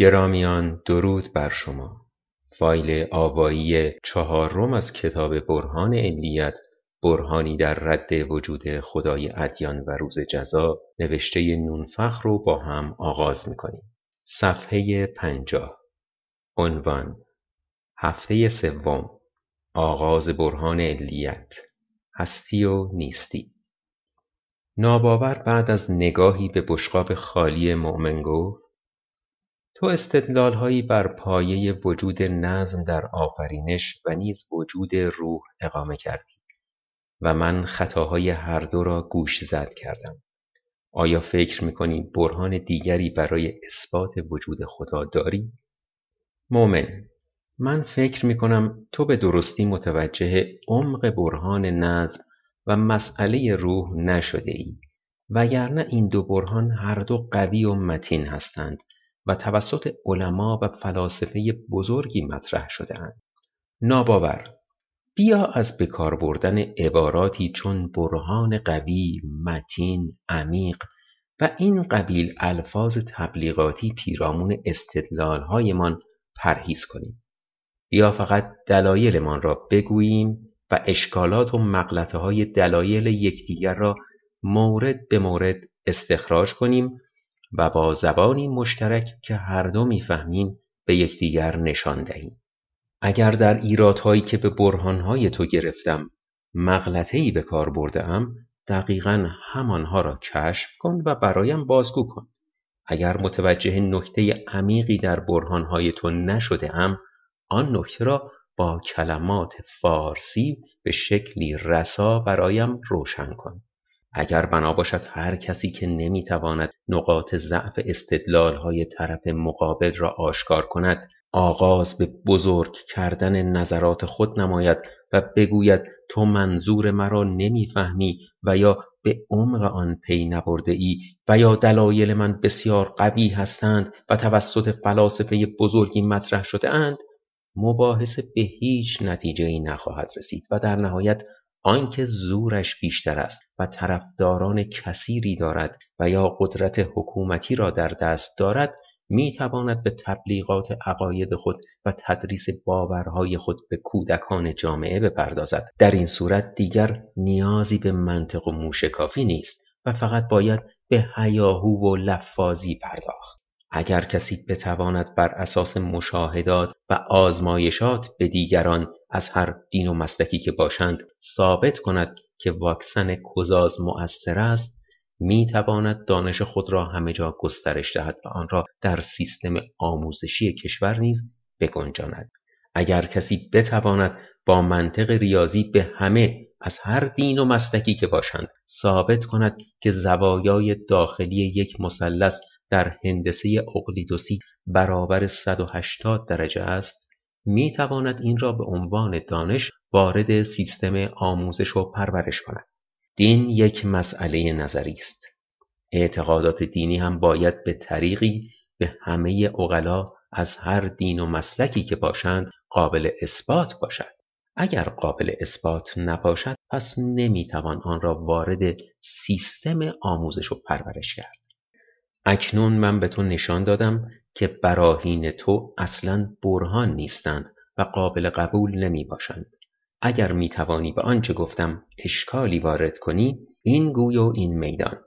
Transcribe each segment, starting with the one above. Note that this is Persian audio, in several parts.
گرامیان درود بر شما. فایل آوایی چهارم از کتاب برهان علیت برهانی در رد وجود خدای ادیان و روز جزا نوشته نونفخ رو با هم آغاز می‌کنیم. صفحه پنجاه. عنوان هفته سوم. آغاز برهان علیت. هستی و نیستی. ناباور بعد از نگاهی به بشقاب خالی مؤمن گفت تو استدلالهایی بر پایه وجود نظم در آفرینش و نیز وجود روح اقامه کردی و من خطاهای هر دو را گوش زد کردم آیا فکر می‌کنی برهان دیگری برای اثبات وجود خدا داری؟ مؤمن من فکر می‌کنم تو به درستی متوجه عمق برهان نظم و مسئله روح نشده ای وگرنه این دو برهان هر دو قوی و متین هستند و توسط علما و فلاسفه بزرگی مطرح شدهاند. ناباور بیا از بکار بردن عباراتی چون برهان قوی متین عمیق و این قبیل الفاظ تبلیغاتی پیرامون استدلالهایمان پرهیز کنیم. یا فقط دلایلمان را بگوییم و اشکالات و های دلایل یکدیگر را مورد به مورد استخراج کنیم و با زبانی مشترک که هر دو می‌فهمیم به یکدیگر نشان دهیم. اگر در ایرادهایی که به برهانهای تو گرفتم مغلطهای به کار برده ام دقیقا همانها را کشف کن و برایم بازگو کن. اگر متوجه نکته عمیقی در برهانهای تو نشده ام آن نکته را با کلمات فارسی به شکلی رسا برایم روشن کن. اگر بنا باشد هر کسی که نمی‌تواند نقاط ضعف های طرف مقابل را آشکار کند آغاز به بزرگ کردن نظرات خود نماید و بگوید تو منظور مرا نمی‌فهمی و یا به عمق آن پی نبرده ای و یا دلایل من بسیار قوی هستند و توسط فلاسفه بزرگی مطرح شده اند مباحثه به هیچ نتیجه ای نخواهد رسید و در نهایت آنکه زورش بیشتر است و طرفداران کثیری دارد و یا قدرت حکومتی را در دست دارد می تواند به تبلیغات عقاید خود و تدریس باورهای خود به کودکان جامعه بپردازد. در این صورت دیگر نیازی به منطق و موشکافی نیست و فقط باید به هیاهو و لفاظی پرداخت. اگر کسی بتواند بر اساس مشاهدات و آزمایشات به دیگران از هر دین و مسلکی که باشند ثابت کند که واکسن کزاز مؤثر است می تواند دانش خود را همه جا گسترش دهد و آن را در سیستم آموزشی کشور نیز بگنجاند. اگر کسی بتواند با منطق ریاضی به همه از هر دین و مسلکی که باشند ثابت کند که زوایای داخلی یک مثلث در هندسه اقلیدوسی برابر 180 درجه است می تواند این را به عنوان دانش وارد سیستم آموزش و پرورش کند. دین یک مسئله نظری است. اعتقادات دینی هم باید به طریقی به همه اقلا از هر دین و مسلکی که باشند قابل اثبات باشد. اگر قابل اثبات نباشد پس نمی‌توان آن را وارد سیستم آموزش و پرورش کرد. اکنون من به تو نشان دادم که براهین تو اصلا برهان نیستند و قابل قبول نمی باشند. اگر می توانی به آنچه گفتم اشکالی وارد کنی این گوی و این میدان.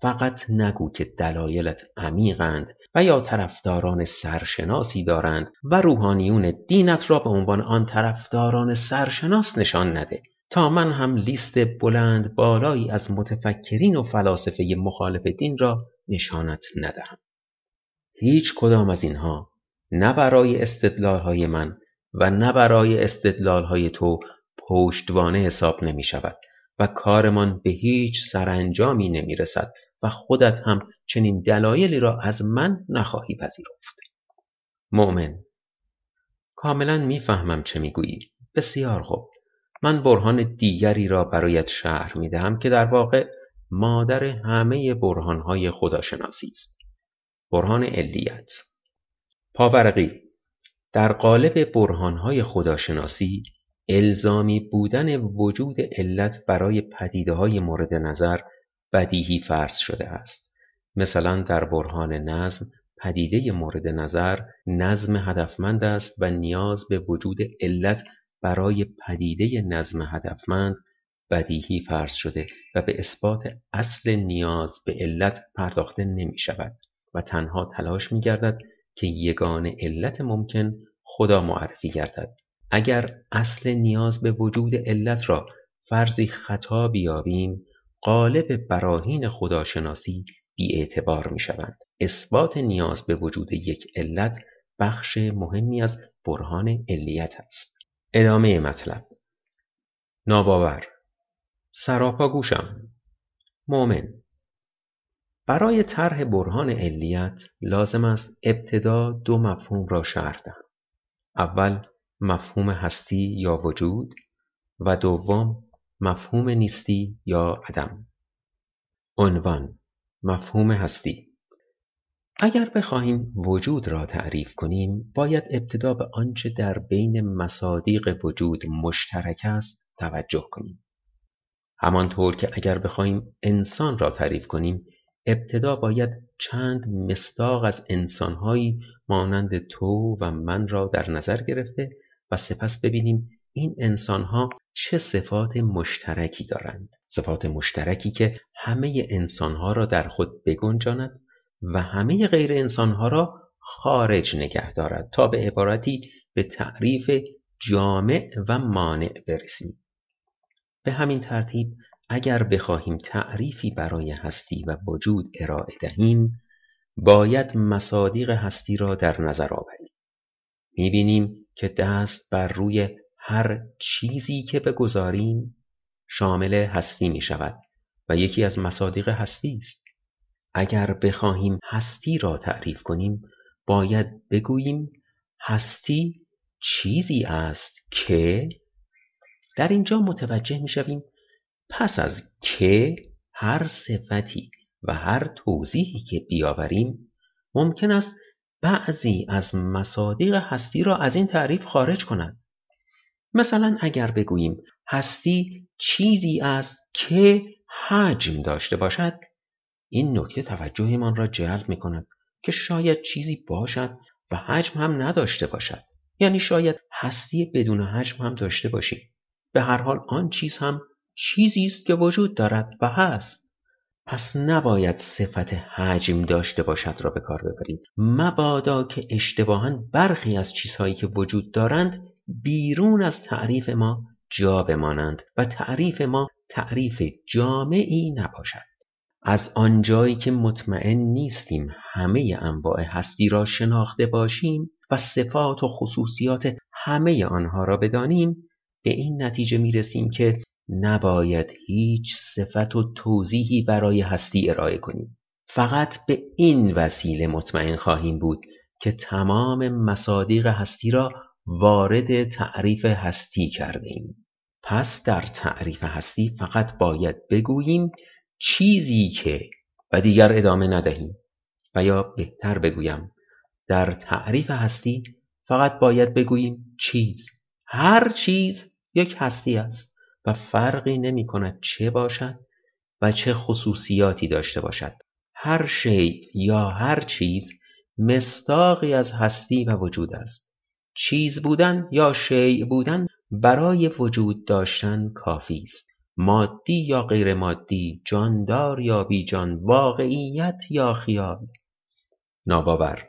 فقط نگو که دلایلت عمیقند و یا طرفداران سرشناسی دارند و روحانیون دینت را به عنوان آن طرفداران سرشناس نشان نده. تا من هم لیست بلند بالایی از متفکرین و فلاسفه مخالف دین را نشانت ندهم. هیچ کدام از اینها نه برای استدلال های من و نه برای استدلال های تو پشتوانه حساب نمی شود و کارمان به هیچ سرانجامی نمی رسد و خودت هم چنین دلایلی را از من نخواهی پذیرفت. مؤمن کاملا می‌فهمم چه می‌گویی. بسیار خوب. من برهان دیگری را برایت شهر می دهم که در واقع مادر همه برهانهای خداشناسی است. برهان علیت. پاورقی در قالب برهانهای خداشناسی الزامی بودن وجود علت برای پدیده های مورد نظر بدیهی فرض شده است. مثلا در برهان نظم پدیده مورد نظر نظم هدفمند است و نیاز به وجود علت برای پدیده نظم هدفمند بدیهی فرض شده و به اثبات اصل نیاز به علت پرداخته نمی شود و تنها تلاش می گردد که یگان علت ممکن خدا معرفی گردد. اگر اصل نیاز به وجود علت را فرضی خطا بیابیم قالب براهین خداشناسی بیاعتبار می شوند. اثبات نیاز به وجود یک علت بخش مهمی از برهان علیت است. ادامه مطلب. ناباور. سراپا گوشم. مؤمن. برای طرح برهان علیت لازم است ابتدا دو مفهوم را شرح دهم. اول مفهوم هستی یا وجود و دوم مفهوم نیستی یا عدم. عنوان مفهوم هستی. اگر بخواهیم وجود را تعریف کنیم باید ابتدا به آنچه در بین مصادیق وجود مشترک است توجه کنیم. همانطور که اگر بخواهیم انسان را تعریف کنیم ابتدا باید چند مستاق از انسانهایی مانند تو و من را در نظر گرفته و سپس ببینیم این انسانها چه صفات مشترکی دارند. صفات مشترکی که همه انسانها را در خود بگنجاند و همه غیر انسانها را خارج نگه دارد تا به عبارتی به تعریف جامع و مانع برسیم. به همین ترتیب اگر بخواهیم تعریفی برای هستی و وجود ارائه دهیم باید مصادیق هستی را در نظر آوریم. می‌بینیم که دست بر روی هر چیزی که بگذاریم شامل هستی می شود و یکی از مصادیق هستی است. اگر بخواهیم هستی را تعریف کنیم باید بگوییم هستی چیزی است که در اینجا متوجه می شویم پس از که هر صفتی و هر توضیحی که بیاوریم ممکن است بعضی از مصادیق هستی را از این تعریف خارج کنند. مثلا اگر بگوییم هستی چیزی است که حجم داشته باشد این نکته توجهمان را جلب می کند که شاید چیزی باشد و حجم هم نداشته باشد. یعنی شاید هستی بدون حجم هم داشته باشیم. به هر حال آن چیز هم چیزی است که وجود دارد و هست. پس نباید صفت حجم داشته باشد را به کار ببریم. مبادا که اشتباها برخی از چیزهایی که وجود دارند بیرون از تعریف ما جا بمانند و تعریف ما تعریف جامعی نباشد. از آنجایی که مطمئن نیستیم همه انواع هستی را شناخته باشیم و صفات و خصوصیات همه آنها را بدانیم به این نتیجه می رسیم که نباید هیچ صفت و توضیحی برای هستی ارائه کنیم. فقط به این وسیله مطمئن خواهیم بود که تمام مصادیق هستی را وارد تعریف هستی کرده ایم. پس در تعریف هستی فقط باید بگوییم چیزی که و دیگر ادامه ندهیم. و یا بهتر بگویم در تعریف هستی فقط باید بگوییم چیز. هر چیز یک هستی است. و فرقی نمی کند چه باشد و چه خصوصیاتی داشته باشد. هر شی یا هر چیز مستاقی از هستی و وجود است. چیز بودن یا شیع بودن برای وجود داشتن کافی است. مادی یا غیر مادی جاندار یا بیجان واقعیت یا خیال. ناباور.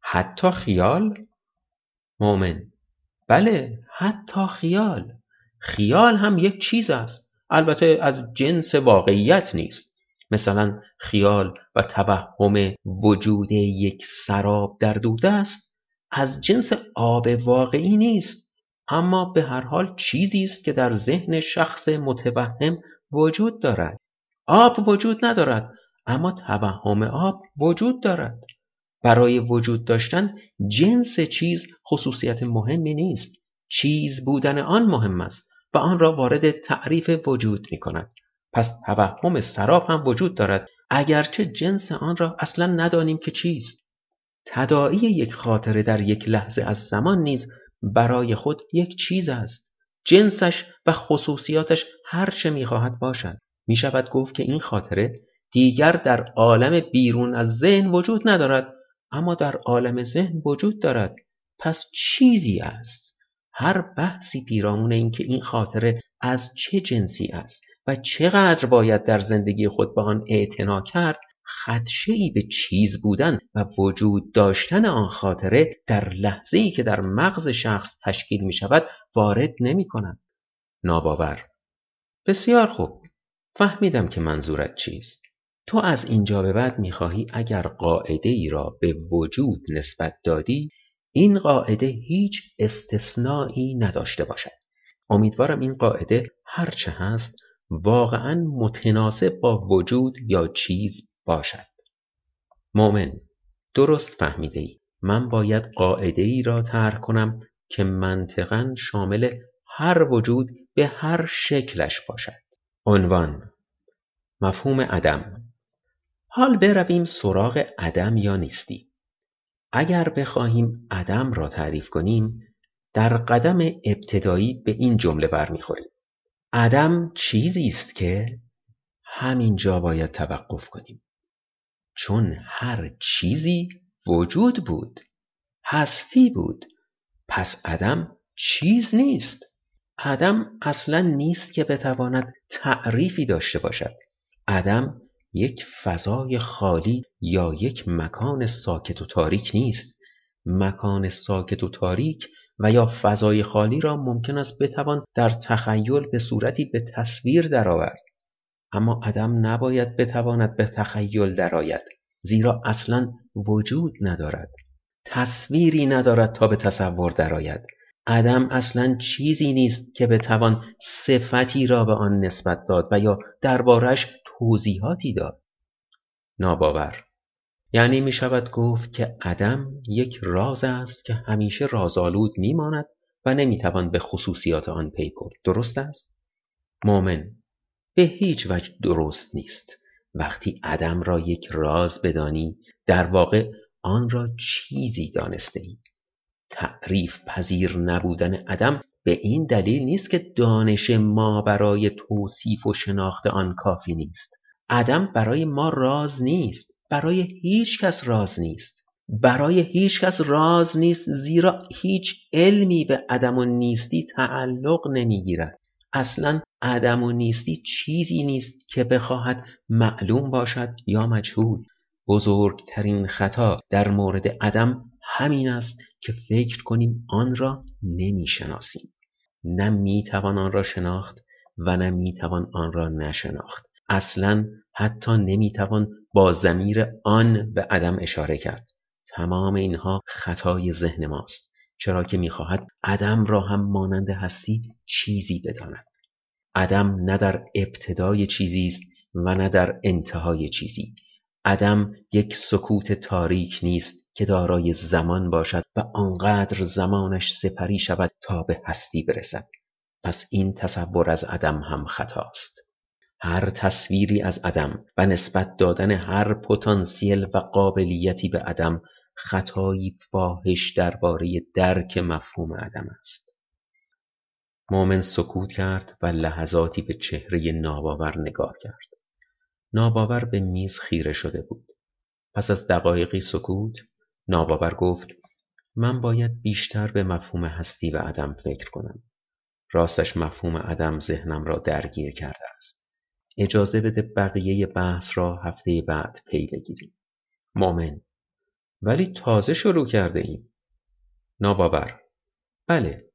حتی خیال؟ مؤمن. بله حتی خیال. خیال هم یک چیز است. البته از جنس واقعیت نیست. مثلا خیال و توهم وجود یک سراب در دوده است. از جنس آب واقعی نیست. اما به هر حال چیزی است که در ذهن شخص متوهم وجود دارد. آب وجود ندارد اما توهم آب وجود دارد. برای وجود داشتن جنس چیز خصوصیت مهمی نیست. چیز بودن آن مهم است. و آن را وارد تعریف وجود می کند پس توهم سراب هم وجود دارد. اگرچه جنس آن را اصلا ندانیم که چیست. تداعی یک خاطره در یک لحظه از زمان نیز برای خود یک چیز است. جنسش و خصوصیاتش هر چه می‌خواهد باشد. می شود گفت که این خاطره دیگر در عالم بیرون از ذهن وجود ندارد اما در عالم ذهن وجود دارد. پس چیزی است؟ هر بحثی پیرامون اینکه این خاطره از چه جنسی است و چقدر باید در زندگی خود به آن اعتنا کرد خدشه ای به چیز بودن و وجود داشتن آن خاطره در لحظه ای که در مغز شخص تشکیل می شود وارد نمی کند. ناباور. بسیار خوب. فهمیدم که منظورت چیست. تو از اینجا به بعد می‌خواهی اگر قاعده ای را به وجود نسبت دادی این قاعده هیچ استثنایی نداشته باشد. امیدوارم این قاعده هرچه هست واقعا متناسب با وجود یا چیز باشد. مؤمن درست فهمیده ای من باید قاعده ای را طرح کنم که منطقا شامل هر وجود به هر شکلش باشد. عنوان مفهوم عدم. حال برویم سراغ عدم یا نیستی؟ اگر بخواهیم عدم را تعریف کنیم در قدم ابتدایی به این جمله برمیخوریم. عدم چیزی است که همینجا باید توقف کنیم. چون هر چیزی وجود بود هستی بود پس عدم چیز نیست. عدم اصلا نیست که بتواند تعریفی داشته باشد. عدم یک فضای خالی یا یک مکان ساکت و تاریک نیست. مکان ساکت و تاریک و یا فضای خالی را ممکن است بتوان در تخیل به صورتی به تصویر درآورد. اما عدم نباید بتواند به تخیل درآید زیرا اصلا وجود ندارد. تصویری ندارد تا به تصور درآید. عدم اصلا چیزی نیست که بتوان صفتی را به آن نسبت داد و یا دربارش توضیحاتی داد. ناباور. یعنی می شود گفت که عدم یک راز است که همیشه رازآلود میماند و نمی‌توان به خصوصیات آن پی برد. درست است؟ مؤمن به هیچ وجه درست نیست. وقتی عدم را یک راز بدانی در واقع آن را چیزی دانسته ای. تعریف پذیر نبودن عدم به این دلیل نیست که دانش ما برای توصیف و شناخت آن کافی نیست. عدم برای ما راز نیست. برای هیچ کس راز نیست. برای هیچ کس راز نیست زیرا هیچ علمی به عدم و نیستی تعلق نمی‌گیرد. اصلا عدم و نیستی چیزی نیست که بخواهد معلوم باشد یا مجهول. بزرگترین خطا در مورد عدم همین است که فکر کنیم آن را نمی‌شناسیم. نه می‌توان آن را شناخت و نه می‌توان آن را نشناخت. اصلا حتی نمی‌توان با زمیر آن به عدم اشاره کرد. تمام اینها خطای ذهن ماست چرا که می‌خواهد عدم را هم مانند هستی چیزی بداند. عدم نه در ابتدای چیزی است و نه در انتهای چیزی. عدم یک سکوت تاریک نیست که دارای زمان باشد و آنقدر زمانش سپری شود تا به هستی برسد پس این تصور از عدم هم خطاست. هر تصویری از عدم و نسبت دادن هر پتانسیل و قابلیتی به عدم خطایی فاحش درباره درک مفهوم عدم است. مؤمن سکوت کرد و لحظاتی به چهره ناباور نگاه کرد. ناباور به میز خیره شده بود. پس از دقایقی سکوت ناباور گفت من باید بیشتر به مفهوم هستی و عدم فکر کنم. راستش مفهوم عدم ذهنم را درگیر کرده است. اجازه بده بقیه بحث را هفته بعد پی بگیریم. مؤمن. ولی تازه شروع کرده ایم. ناباور. بله.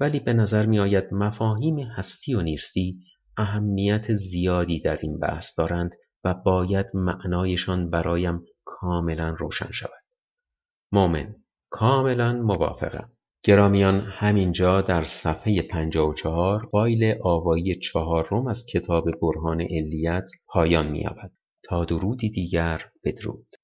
ولی به نظر می آید مفاهیم هستی و نیستی اهمیت زیادی در این بحث دارند و باید معنایشان برایم کاملا روشن شود. مؤمن. کاملا موافقم. گرامیان همینجا در صفحه 54 فایل آوایی چهارم از کتاب برهان علیت پایان می‌یابد. تا درودی دیگر بدرود.